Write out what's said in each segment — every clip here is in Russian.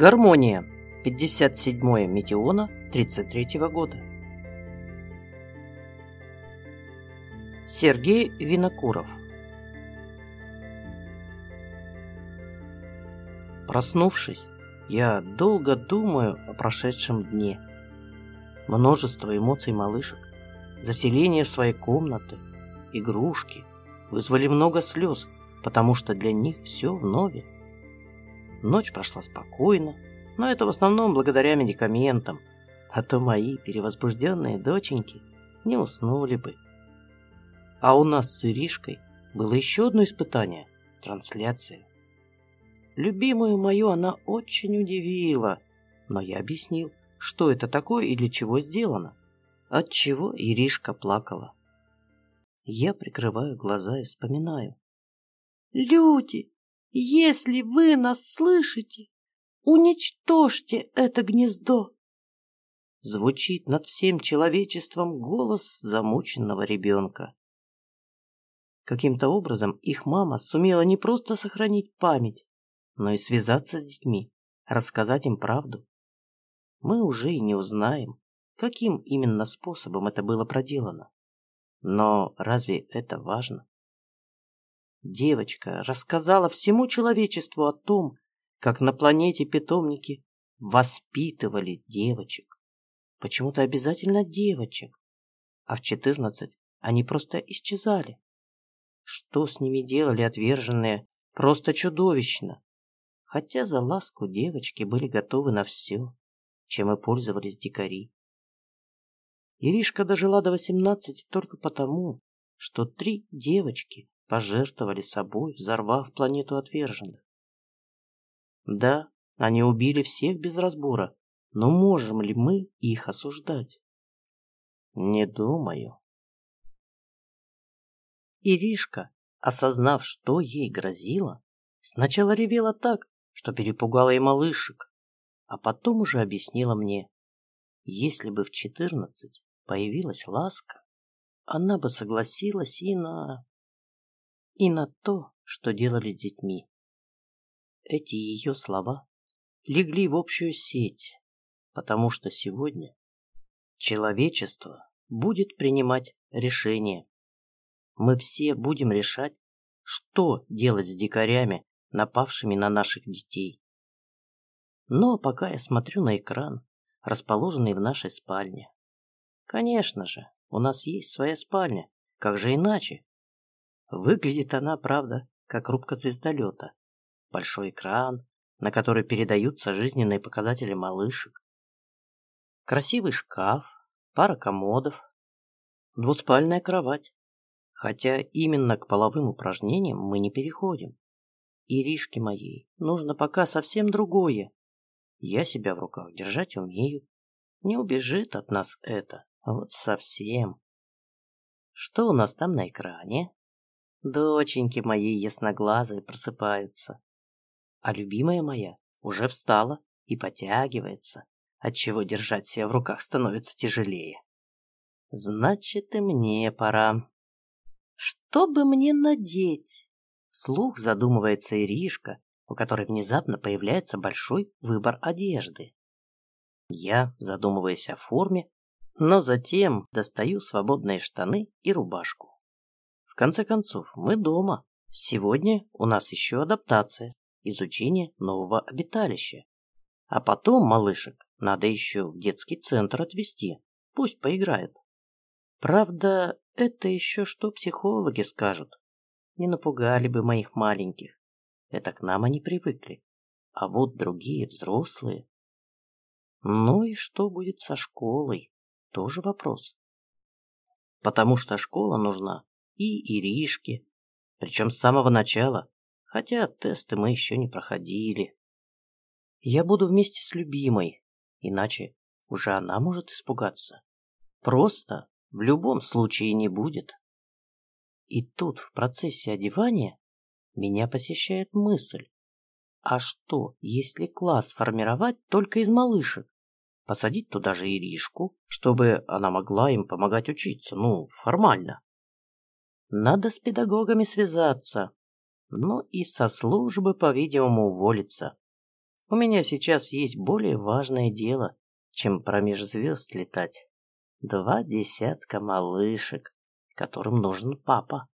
Гармония. 57-е Метеона 33 года. Сергей Винокуров. Проснувшись, я долго думаю о прошедшем дне. Множество эмоций малышек, заселение в своей комнаты, игрушки вызвали много слез, потому что для них все вновь. Ночь прошла спокойно, но это в основном благодаря медикаментам, а то мои перевозбужденные доченьки не уснули бы. А у нас с Иришкой было еще одно испытание – трансляция. Любимую мою она очень удивила, но я объяснил, что это такое и для чего сделано. Отчего Иришка плакала. Я прикрываю глаза и вспоминаю. «Люди, если вы нас слышите, уничтожьте это гнездо!» Звучит над всем человечеством голос замученного ребенка. Каким-то образом их мама сумела не просто сохранить память, но и связаться с детьми, рассказать им правду. Мы уже и не узнаем, каким именно способом это было проделано. Но разве это важно? Девочка рассказала всему человечеству о том, как на планете питомники воспитывали девочек. Почему-то обязательно девочек. А в четырнадцать они просто исчезали. Что с ними делали отверженные, просто чудовищно. Хотя за ласку девочки были готовы на все, чем и пользовались дикари. Иришка дожила до восемнадцати только потому, что три девочки пожертвовали собой, взорвав планету отверженных. Да, они убили всех без разбора, но можем ли мы их осуждать? Не думаю. Иришка, осознав, что ей грозило, сначала ревела так, что перепугала и малышек, а потом уже объяснила мне, если бы в четырнадцать появилась ласка, она бы согласилась и на и на то, что делали детьми. Эти ее слова легли в общую сеть, потому что сегодня человечество будет принимать решения. Мы все будем решать, что делать с дикарями, напавшими на наших детей. Но пока я смотрю на экран, расположенный в нашей спальне. Конечно же, у нас есть своя спальня, как же иначе? Выглядит она, правда, как рубка звездолета. Большой экран, на который передаются жизненные показатели малышек. Красивый шкаф, пара комодов, двуспальная кровать. Хотя именно к половым упражнениям мы не переходим. Иришке моей нужно пока совсем другое. Я себя в руках держать умею. Не убежит от нас это. Вот совсем. Что у нас там на экране? Доченьки мои ясноглазые просыпаются. А любимая моя уже встала и потягивается, отчего держать себя в руках становится тяжелее. Значит, и мне пора. Что бы мне надеть? Слух задумывается Иришка, у которой внезапно появляется большой выбор одежды. Я задумываюсь о форме, но затем достаю свободные штаны и рубашку конце концов, мы дома. Сегодня у нас еще адаптация, изучение нового обиталища. А потом малышек надо еще в детский центр отвезти. Пусть поиграет. Правда, это еще что психологи скажут. Не напугали бы моих маленьких. Это к нам они привыкли. А вот другие взрослые. Ну и что будет со школой? Тоже вопрос. Потому что школа нужна и Иришке, причем с самого начала, хотя тесты мы еще не проходили. Я буду вместе с любимой, иначе уже она может испугаться. Просто в любом случае не будет. И тут в процессе одевания меня посещает мысль. А что, если класс формировать только из малышек? Посадить туда же Иришку, чтобы она могла им помогать учиться, ну, формально. Надо с педагогами связаться. Ну и со службы, по-видимому, уволиться. У меня сейчас есть более важное дело, чем промеж звезд летать. Два десятка малышек, которым нужен папа.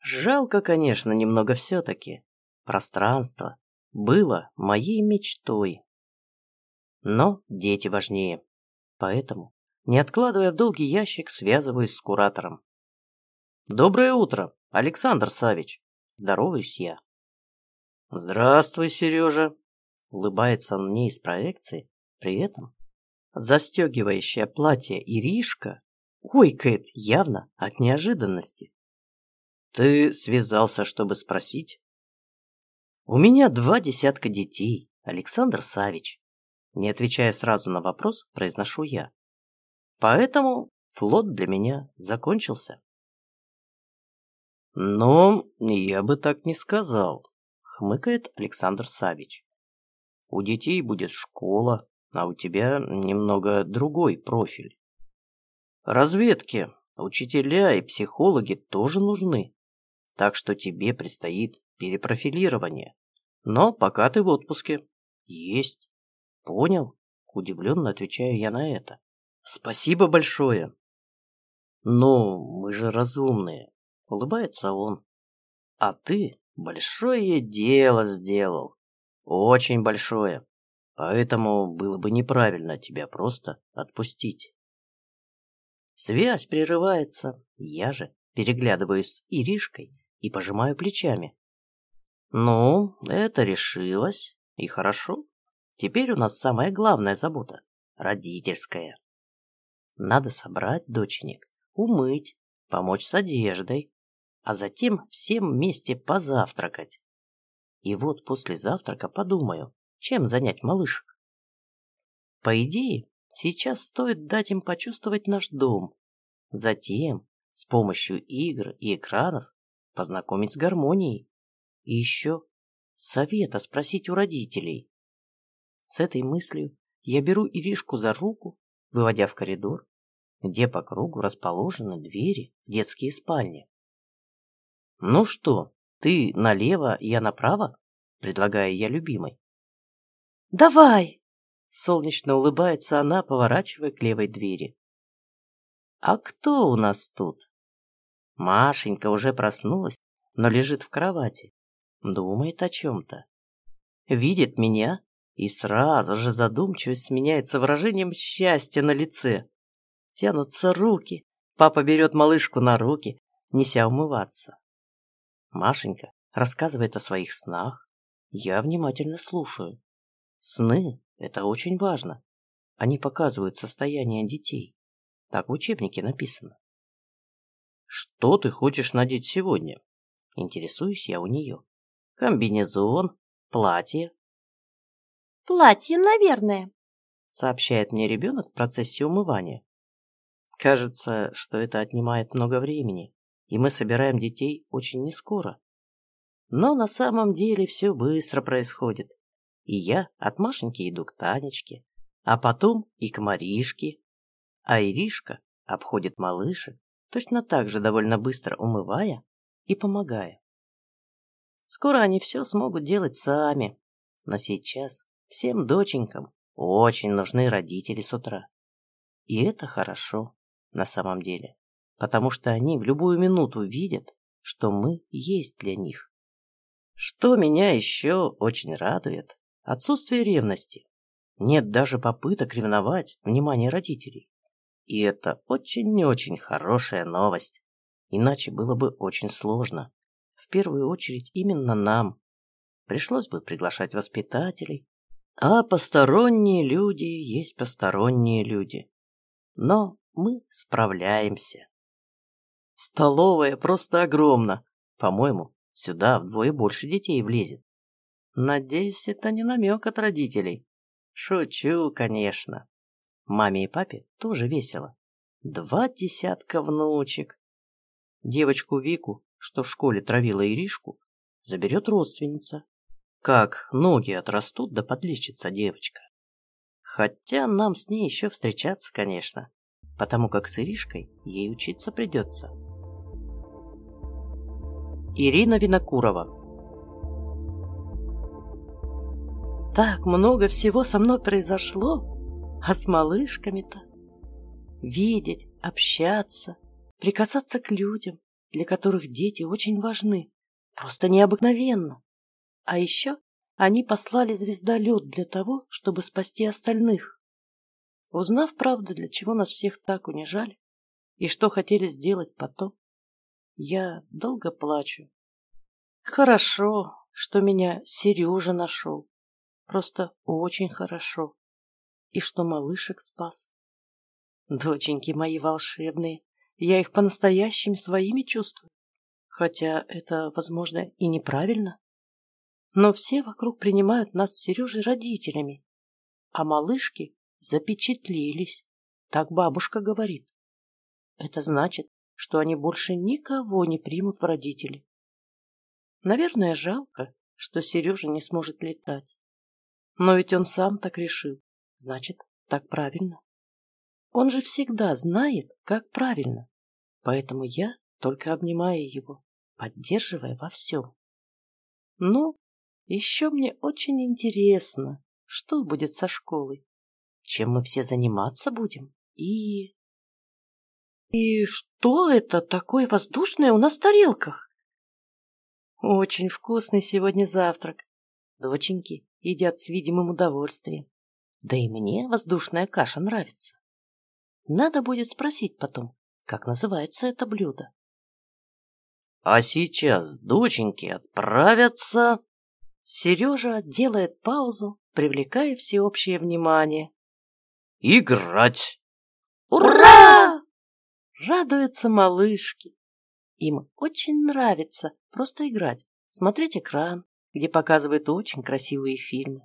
Жалко, конечно, немного все-таки. Пространство было моей мечтой. Но дети важнее. Поэтому, не откладывая в долгий ящик, связываюсь с куратором. «Доброе утро, Александр Савич!» Здороваюсь я. «Здравствуй, Сережа!» Улыбается он мне из проекции, при этом застегивающее платье Иришка ойкает явно от неожиданности. «Ты связался, чтобы спросить?» «У меня два десятка детей, Александр Савич». Не отвечая сразу на вопрос, произношу я. Поэтому флот для меня закончился. Но я бы так не сказал, хмыкает Александр Савич. У детей будет школа, а у тебя немного другой профиль. Разведки, учителя и психологи тоже нужны. Так что тебе предстоит перепрофилирование. Но пока ты в отпуске. Есть. Понял? Удивленно отвечаю я на это. Спасибо большое. Ну, мы же разумные. Улыбается он. А ты большое дело сделал. Очень большое. Поэтому было бы неправильно тебя просто отпустить. Связь прерывается. Я же переглядываюсь с Иришкой и пожимаю плечами. Ну, это решилось. И хорошо. Теперь у нас самая главная забота – родительская. Надо собрать доченик, умыть, помочь с одеждой, а затем всем вместе позавтракать. И вот после завтрака подумаю, чем занять малышек. По идее, сейчас стоит дать им почувствовать наш дом. Затем, с помощью игр и экранов, познакомить с гармонией. И еще совета спросить у родителей. С этой мыслью я беру Иришку за руку, выводя в коридор, где по кругу расположены двери в детские спальни. «Ну что, ты налево, я направо?» — предлагаю я любимой. «Давай!» — солнечно улыбается она, поворачивая к левой двери. «А кто у нас тут?» Машенька уже проснулась, но лежит в кровати. Думает о чем-то. Видит меня, и сразу же задумчивость сменяется выражением счастья на лице. Тянутся руки. Папа берет малышку на руки, неся умываться. Машенька рассказывает о своих снах. Я внимательно слушаю. Сны – это очень важно. Они показывают состояние детей. Так в учебнике написано. Что ты хочешь надеть сегодня? Интересуюсь я у нее. Комбинезон, платье. Платье, наверное, сообщает мне ребенок в процессе умывания. Кажется, что это отнимает много времени, и мы собираем детей очень нескоро. Но на самом деле все быстро происходит. И я от Машеньки иду к Танечке, а потом и к Маришке. А Иришка обходит малышек, точно так же довольно быстро умывая и помогая. Скоро они все смогут делать сами, но сейчас всем доченькам очень нужны родители с утра. И это хорошо на самом деле, потому что они в любую минуту видят, что мы есть для них. Что меня еще очень радует, отсутствие ревности. Нет даже попыток ревновать внимание родителей. И это очень-очень хорошая новость. Иначе было бы очень сложно. В первую очередь именно нам. Пришлось бы приглашать воспитателей. А посторонние люди есть посторонние люди. Но мы справляемся. Столовая просто огромна. По-моему, сюда вдвое больше детей влезет. Надеюсь, это не намек от родителей. Шучу, конечно. Маме и папе тоже весело. Два десятка внучек. Девочку Вику, что в школе травила Иришку, заберет родственница. Как ноги отрастут, да подлечится девочка. Хотя нам с ней еще встречаться, конечно потому как с Иришкой ей учиться придется. Ирина Винокурова Так много всего со мной произошло, а с малышками-то. Видеть, общаться, прикасаться к людям, для которых дети очень важны, просто необыкновенно. А еще они послали звездолет для того, чтобы спасти остальных. Узнав правду, для чего нас всех так унижали, и что хотели сделать потом, я долго плачу. Хорошо, что меня Сережа нашел. Просто очень хорошо. И что малышек спас. Доченьки мои волшебные, я их по-настоящему своими чувствую. Хотя это, возможно, и неправильно. Но все вокруг принимают нас с Сережей родителями. А малышки запечатлелись. Так бабушка говорит. Это значит, что они больше никого не примут в родители. Наверное, жалко, что Сережа не сможет летать. Но ведь он сам так решил. Значит, так правильно. Он же всегда знает, как правильно. Поэтому я только обнимаю его, поддерживая во всем. Ну, еще мне очень интересно, что будет со школой, чем мы все заниматься будем и... И что это такое воздушное у нас в тарелках? Очень вкусный сегодня завтрак. Доченьки едят с видимым удовольствием. Да и мне воздушная каша нравится. Надо будет спросить потом, как называется это блюдо. А сейчас доченьки отправятся... Сережа делает паузу, привлекая всеобщее внимание. Играть! Ура! Радуются малышки. Им очень нравится просто играть, смотреть экран, где показывают очень красивые фильмы.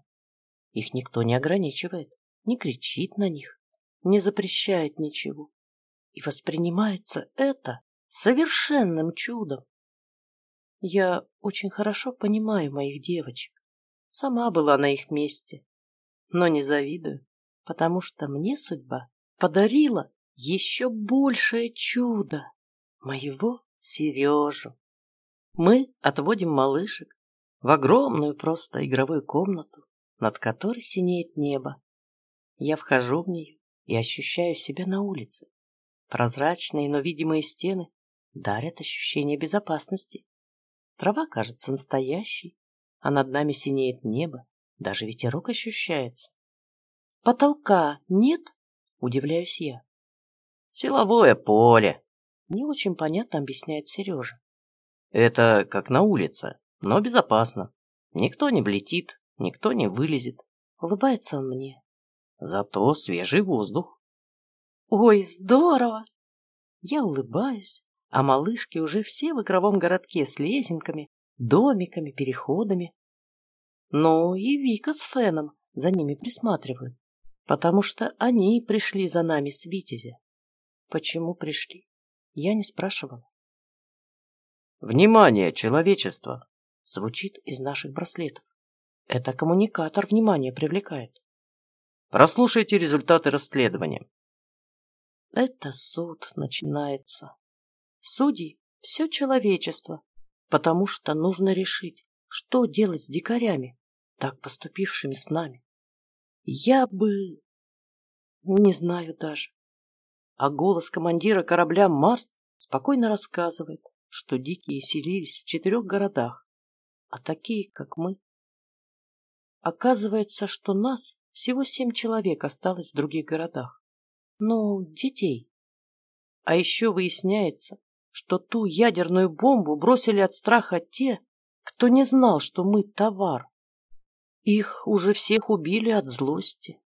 Их никто не ограничивает, не кричит на них не запрещает ничего. И воспринимается это совершенным чудом. Я очень хорошо понимаю моих девочек. Сама была на их месте. Но не завидую, потому что мне судьба подарила еще большее чудо моего Сережу. Мы отводим малышек в огромную просто игровую комнату, над которой синеет небо. Я вхожу в нее и ощущаю себя на улице. Прозрачные, но видимые стены дарят ощущение безопасности. Трава кажется настоящей, а над нами синеет небо, даже ветерок ощущается. Потолка нет? Удивляюсь я. Силовое поле. Не очень понятно объясняет Сережа. Это как на улице, но безопасно. Никто не влетит, никто не вылезет. Улыбается он мне. Зато свежий воздух. Ой, здорово! Я улыбаюсь, а малышки уже все в игровом городке с лесенками, домиками, переходами. Ну и Вика с Феном за ними присматривают, потому что они пришли за нами с Витязя. Почему пришли? Я не спрашивала. «Внимание, человечество!» звучит из наших браслетов. Это коммуникатор внимания привлекает. Прослушайте результаты расследования. Это суд начинается. Судьи — все человечество, потому что нужно решить, что делать с дикарями, так поступившими с нами. Я бы... не знаю даже. А голос командира корабля «Марс» спокойно рассказывает, что дикие селились в четырех городах, а такие, как мы. Оказывается, что нас всего семь человек осталось в других городах. Ну, детей. А еще выясняется, что ту ядерную бомбу бросили от страха те, кто не знал, что мы товар. Их уже всех убили от злости.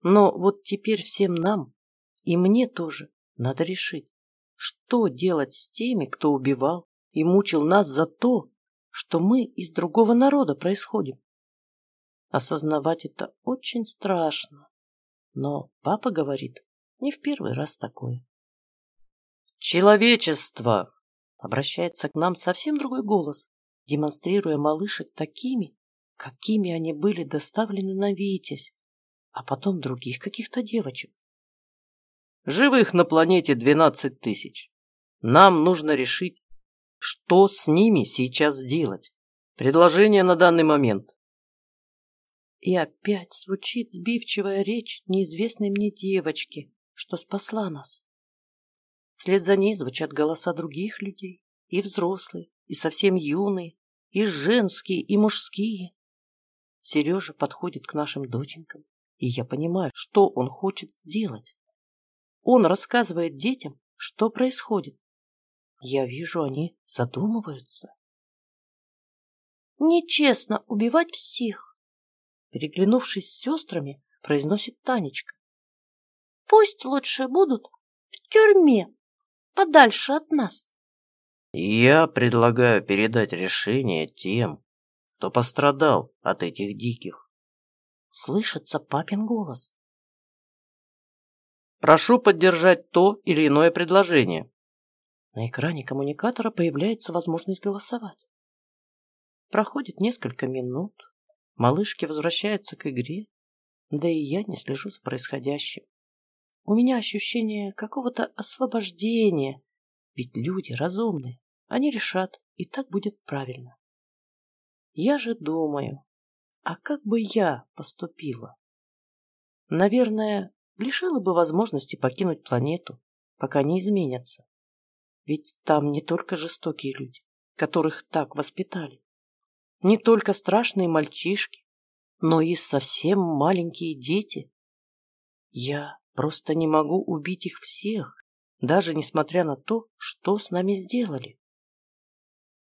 Но вот теперь всем нам, и мне тоже, надо решить, что делать с теми, кто убивал и мучил нас за то, что мы из другого народа происходим. Осознавать это очень страшно. Но папа говорит, не в первый раз такое. «Человечество!» Обращается к нам совсем другой голос, демонстрируя малышек такими, какими они были доставлены на Витязь, а потом других каких-то девочек. Живых на планете двенадцать тысяч. Нам нужно решить, что с ними сейчас делать. Предложение на данный момент. И опять звучит сбивчивая речь неизвестной мне девочки, что спасла нас. Вслед за ней звучат голоса других людей, и взрослые, и совсем юные, и женские, и мужские. Сережа подходит к нашим доченькам, и я понимаю, что он хочет сделать. Он рассказывает детям, что происходит. Я вижу, они задумываются. Нечестно убивать всех, переглянувшись с сестрами, произносит Танечка. Пусть лучше будут в тюрьме, подальше от нас. Я предлагаю передать решение тем, кто пострадал от этих диких. Слышится папин голос. Прошу поддержать то или иное предложение. На экране коммуникатора появляется возможность голосовать. Проходит несколько минут, малышки возвращаются к игре, да и я не слежу за происходящим. У меня ощущение какого-то освобождения, ведь люди разумные, они решат, и так будет правильно. Я же думаю, а как бы я поступила? Наверное, лишила бы возможности покинуть планету, пока не изменятся. Ведь там не только жестокие люди, которых так воспитали, не только страшные мальчишки, но и совсем маленькие дети. Я просто не могу убить их всех, даже несмотря на то, что с нами сделали.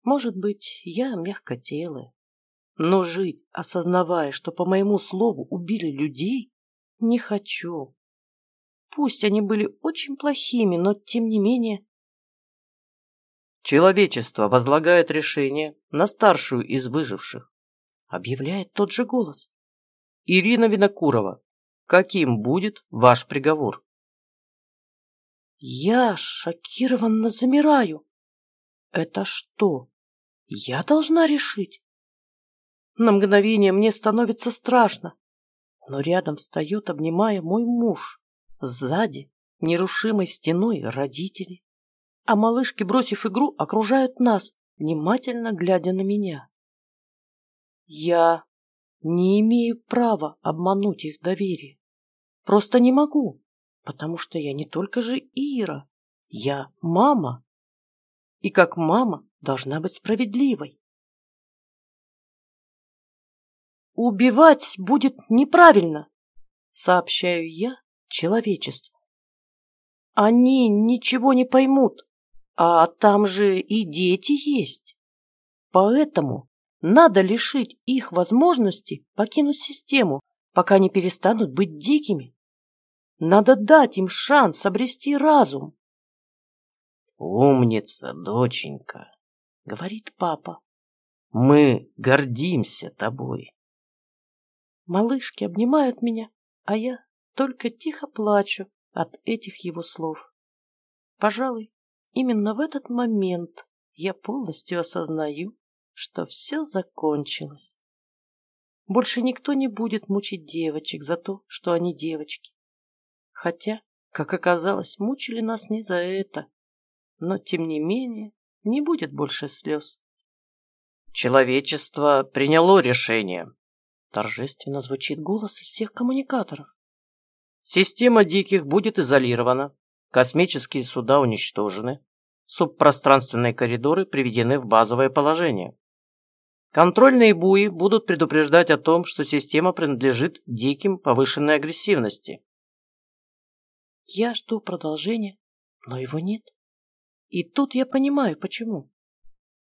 Может быть, я мягкотелая, но жить, осознавая, что по моему слову убили людей, не хочу. Пусть они были очень плохими, но тем не менее... Человечество возлагает решение на старшую из выживших, объявляет тот же голос. Ирина Винокурова, каким будет ваш приговор? Я шокированно замираю. Это что, я должна решить? На мгновение мне становится страшно, но рядом встает, обнимая мой муж. Сзади, нерушимой стеной, родители. А малышки, бросив игру, окружают нас, внимательно глядя на меня. Я не имею права обмануть их доверие. Просто не могу, потому что я не только же Ира, я мама. И как мама должна быть справедливой. Убивать будет неправильно, сообщаю я человечеству. Они ничего не поймут, а там же и дети есть. Поэтому надо лишить их возможности покинуть систему, пока не перестанут быть дикими. Надо дать им шанс обрести разум. «Умница, доченька», — говорит папа. «Мы гордимся тобой». Малышки обнимают меня, а я только тихо плачу от этих его слов. Пожалуй, именно в этот момент я полностью осознаю, что все закончилось. Больше никто не будет мучить девочек за то, что они девочки. Хотя, как оказалось, мучили нас не за это. Но, тем не менее, не будет больше слез. Человечество приняло решение, Торжественно звучит голос из всех коммуникаторов. Система диких будет изолирована, космические суда уничтожены, субпространственные коридоры приведены в базовое положение. Контрольные буи будут предупреждать о том, что система принадлежит диким повышенной агрессивности. Я жду продолжения, но его нет. И тут я понимаю, почему.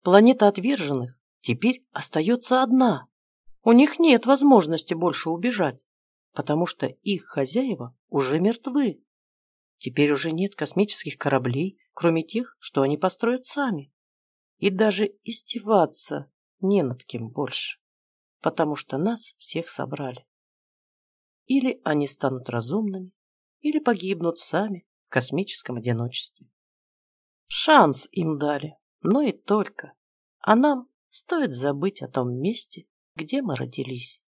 Планета отверженных теперь остается одна. У них нет возможности больше убежать, потому что их хозяева уже мертвы. Теперь уже нет космических кораблей, кроме тех, что они построят сами. И даже издеваться не над кем больше, потому что нас всех собрали. Или они станут разумными, или погибнут сами в космическом одиночестве. Шанс им дали, но и только. А нам стоит забыть о том месте, где мы родились.